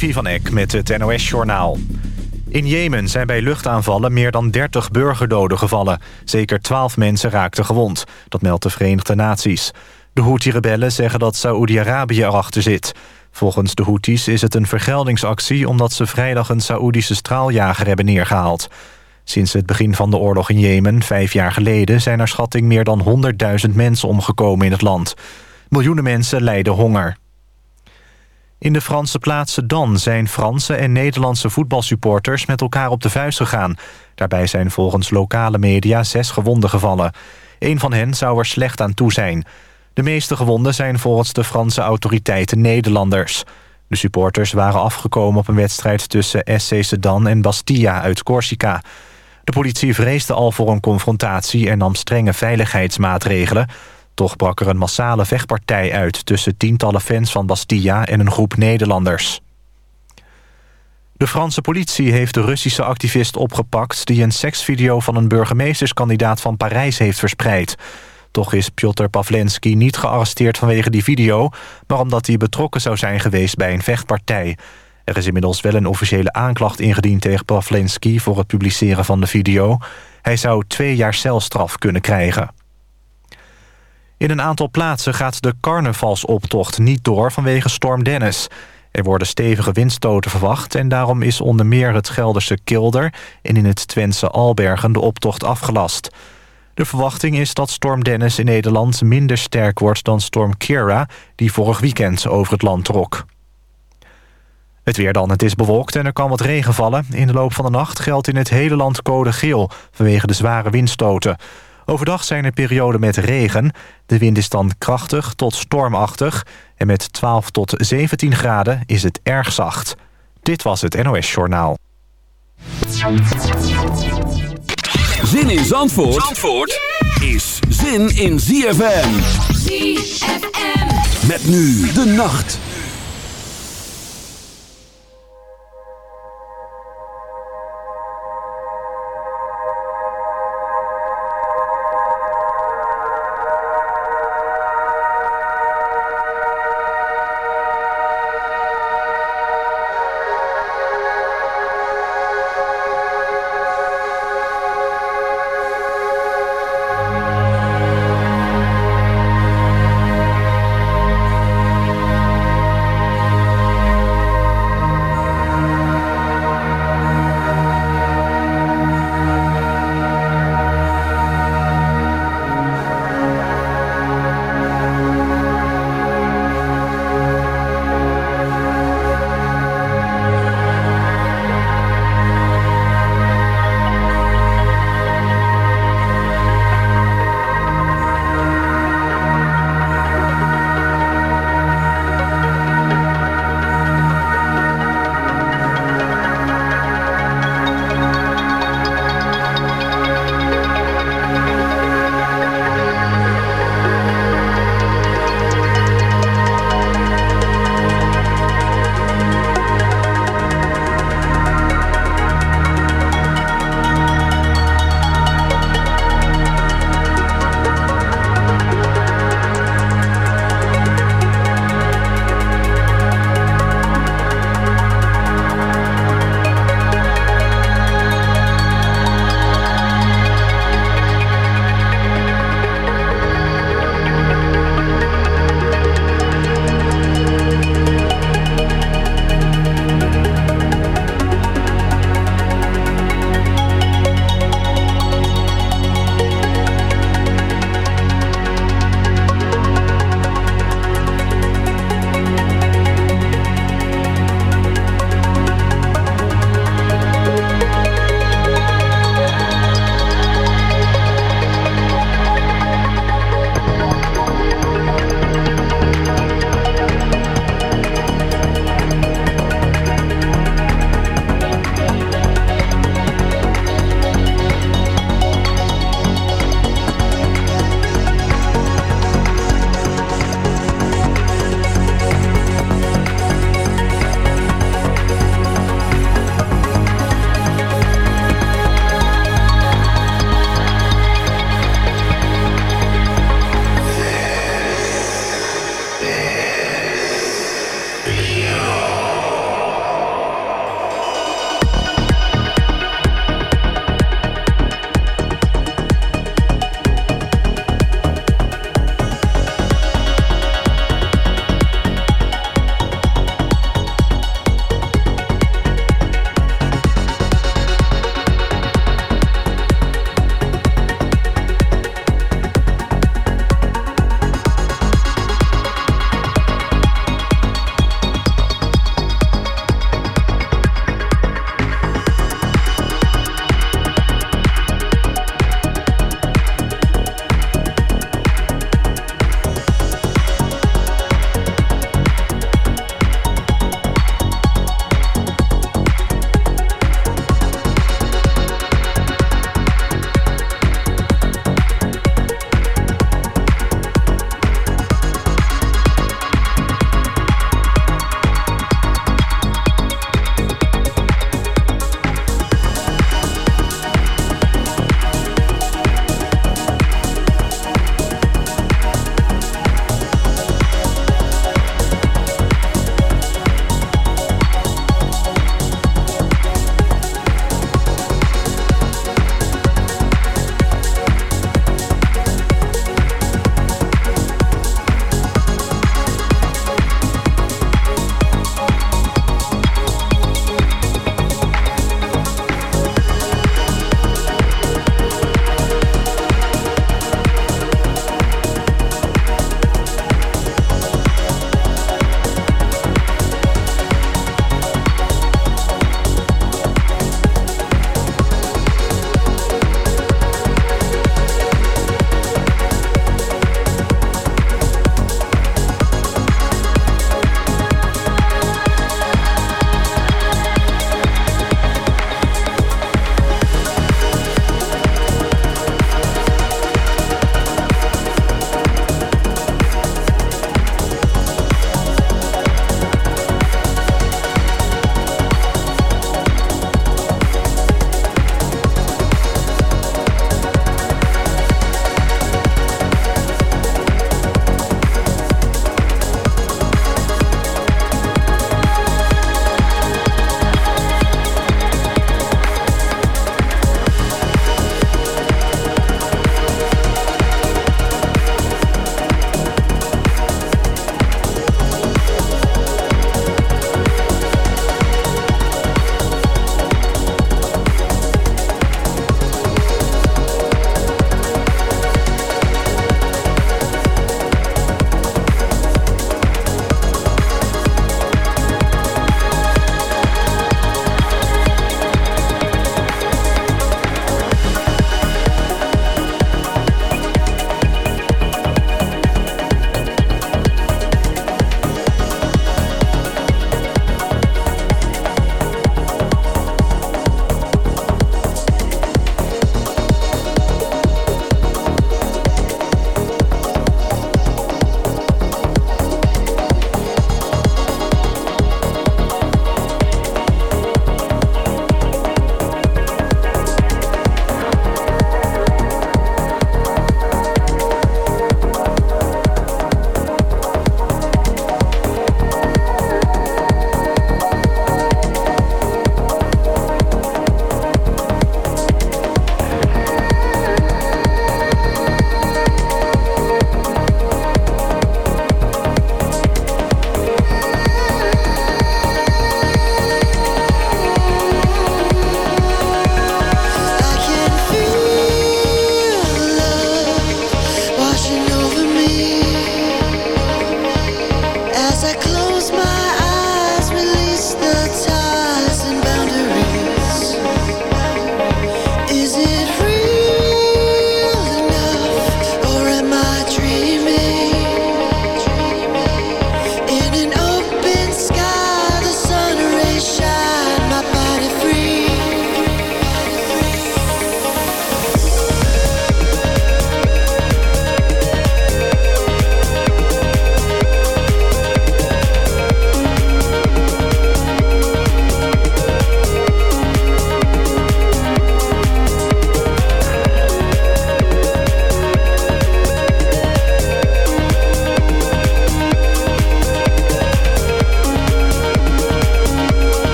Levi van Eck met het NOS-journaal. In Jemen zijn bij luchtaanvallen meer dan 30 burgerdoden gevallen. Zeker 12 mensen raakten gewond. Dat meldt de Verenigde Naties. De Houthi-rebellen zeggen dat Saoedi-Arabië erachter zit. Volgens de Houthis is het een vergeldingsactie... omdat ze vrijdag een Saoedische straaljager hebben neergehaald. Sinds het begin van de oorlog in Jemen, vijf jaar geleden... zijn er schatting meer dan 100.000 mensen omgekomen in het land. Miljoenen mensen lijden honger. In de Franse plaats Sedan zijn Franse en Nederlandse voetbalsupporters met elkaar op de vuist gegaan. Daarbij zijn volgens lokale media zes gewonden gevallen. Een van hen zou er slecht aan toe zijn. De meeste gewonden zijn volgens de Franse autoriteiten Nederlanders. De supporters waren afgekomen op een wedstrijd tussen SC Sedan en Bastia uit Corsica. De politie vreesde al voor een confrontatie en nam strenge veiligheidsmaatregelen... Toch brak er een massale vechtpartij uit... tussen tientallen fans van Bastia en een groep Nederlanders. De Franse politie heeft de Russische activist opgepakt... die een seksvideo van een burgemeesterskandidaat van Parijs heeft verspreid. Toch is Piotr Pavlensky niet gearresteerd vanwege die video... maar omdat hij betrokken zou zijn geweest bij een vechtpartij. Er is inmiddels wel een officiële aanklacht ingediend tegen Pavlensky... voor het publiceren van de video. Hij zou twee jaar celstraf kunnen krijgen. In een aantal plaatsen gaat de carnavalsoptocht niet door vanwege storm Dennis. Er worden stevige windstoten verwacht... en daarom is onder meer het Gelderse Kilder... en in het Twentse Albergen de optocht afgelast. De verwachting is dat storm Dennis in Nederland minder sterk wordt dan storm Kira... die vorig weekend over het land trok. Het weer dan. Het is bewolkt en er kan wat regen vallen. In de loop van de nacht geldt in het hele land code geel... vanwege de zware windstoten... Overdag zijn er perioden met regen. De wind is dan krachtig tot stormachtig. En met 12 tot 17 graden is het erg zacht. Dit was het NOS Journaal. Zin in Zandvoort, Zandvoort is zin in ZFM. ZFM. Met nu de nacht.